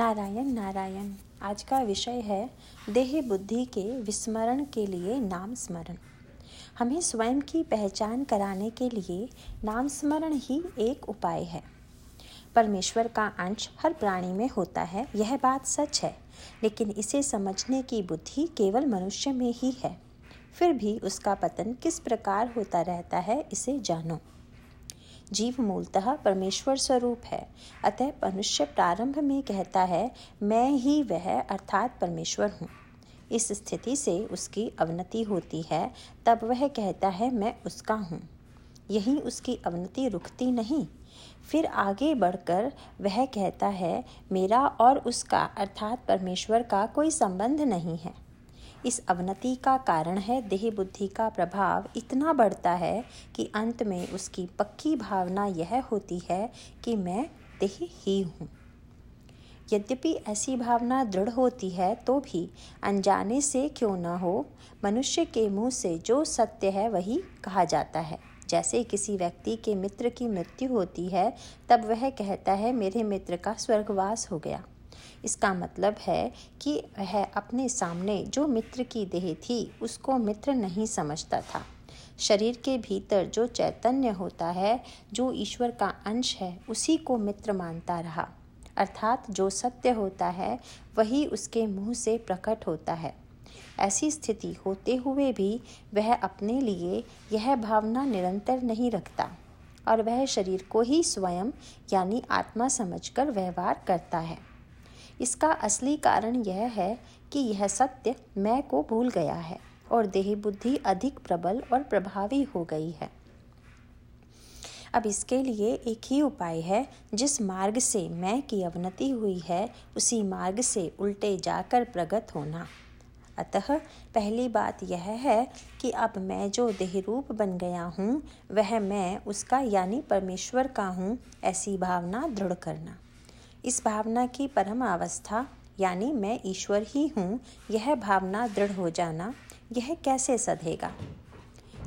नारायण नारायण, आज का विषय है देह बुद्धि के विस्मरण के लिए नाम स्मरण। हमें स्वयं की पहचान कराने के लिए नाम स्मरण ही एक उपाय है। परमेश्वर का अंश हर प्राणी में होता है, यह बात सच है, लेकिन इसे समझने की बुद्धि केवल मनुष्य में ही है। फिर भी उसका पतन किस प्रकार होता रहता है, इसे जानो। जीव मूलतः परमेश्वर स्वरूप है। अतः मनुष्य प्रारंभ में कहता है, मैं ही वह अर्थात परमेश्वर हूँ। इस स्थिति से उसकी अवनति होती है। तब वह कहता है, मैं उसका हूँ। यही उसकी अवनति रुकती नहीं। फिर आगे बढ़कर वह कहता है, मेरा और उसका अर्थात परमेश्वर का कोई संबंध नहीं है। इस अवनति का कारण है, देह बुद्धि का प्रभाव इतना बढ़ता है कि अंत में उसकी पक्की भावना यह होती है कि मैं देह ही हूँ। यद्यपि ऐसी भावना दृढ़ होती है तो भी अनजाने से क्यों न हो, मनुष्य के मुँह से जो सत्य है वही कहा जाता है। जैसे किसी व्यक्ति के मित्र की मृत्यु होती है, तब वह कहता है, मेरे मित्र का स्वर्गवास हो गया। इसका मतलब है कि वह अपने सामने जो मित्र की देह थी, उसको मित्र नहीं समझता था। शरीर के भीतर जो चैतन्य होता है, जो ईश्वर का अंश है, उसी को मित्र मानता रहा। अर्थात जो सत्य होता है, वही उसके मुँह से प्रकट होता है। ऐसी स्थिति होते हुए भी वह अपने लिए यह भावना निरंतर नहीं रखता और वह शरीर को ही स्वयं, यानी आत्मा समझकर व्यवहार करता है। इसका असली कारण यह है कि यह सत्य मैं को भूल गया है और देह बुद्धि अधिक प्रबल और प्रभावी हो गई है। अब इसके लिए एक ही उपाय है, जिस मार्ग से मैं की अवनति हुई है, उसी मार्ग से उल्टे जाकर प्रगत होना। अतः पहली बात यह है कि अब मैं जो देह रूप बन गया हूँ, वह मैं उसका यानी परमेश्वर का हूँ, ऐसी भावना दृढ़ करना। इस भावना की परम अवस्था, यानी मैं ईश्वर ही हूँ, यह भावना दृढ़ हो जाना, यह कैसे सधेगा?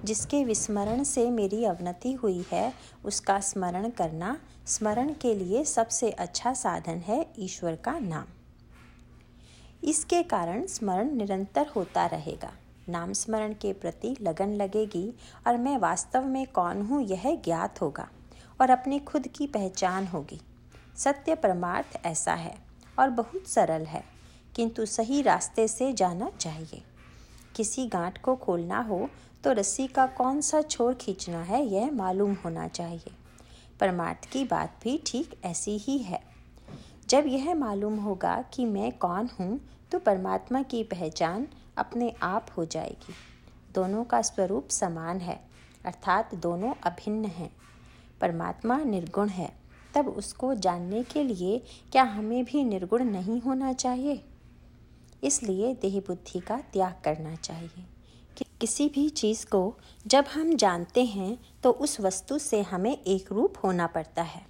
जिसके विस्मरण से मेरी अवनति हुई है, उसका स्मरण करना, स्मरण के लिए सबसे अच्छा साधन है ईश्वर का नाम। इसके कारण स्मरण निरंतर होता रहेगा। नाम स्मरण के प्रति लगन लगेगी, और मैं वास्तव में कौन हूँ यह ज्ञात होगा, और अपनी खुद की पहचान होगी। सत्य परमार्थ ऐसा है और बहुत सरल है, किंतु सही रास्ते से जाना चाहिए। किसी गांठ को खोलना हो तो रस्सी का कौन सा छोर खींचना है, यह मालूम होना चाहिए। परमार्थ की बात भी ठीक ऐसी ही है। जब यह मालूम होगा कि मैं कौन हूँ तो परमात्मा की पहचान अपने आप हो जाएगी। दोनों का स्वरूप समान है, अर्थात दोनों अभिन्न हैं। परमात्मा निर्गुण है। तब उसको जानने के लिए क्या हमें भी निर्गुण नहीं होना चाहिए? इसलिए देह बुद्धि का त्याग करना चाहिए। कि किसी भी चीज़ को जब हम जानते हैं तो उस वस्तु से हमें एक रूप होना पड़ता है।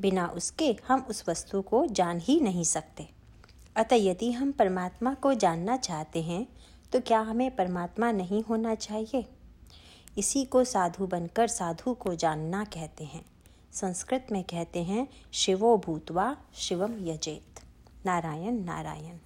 बिना उसके हम उस वस्तु को जान ही नहीं सकते। अतः यदि हम परमात्मा को जानना चाहते हैं तो क्या हमें परमात्मा नहीं होना चाहिए? इसी को साधु बनकर साधु को जानना कहते हैं। संस्कृत में कहते हैं शिवो भूतवा शिवम यजेत। नारायण नारायण।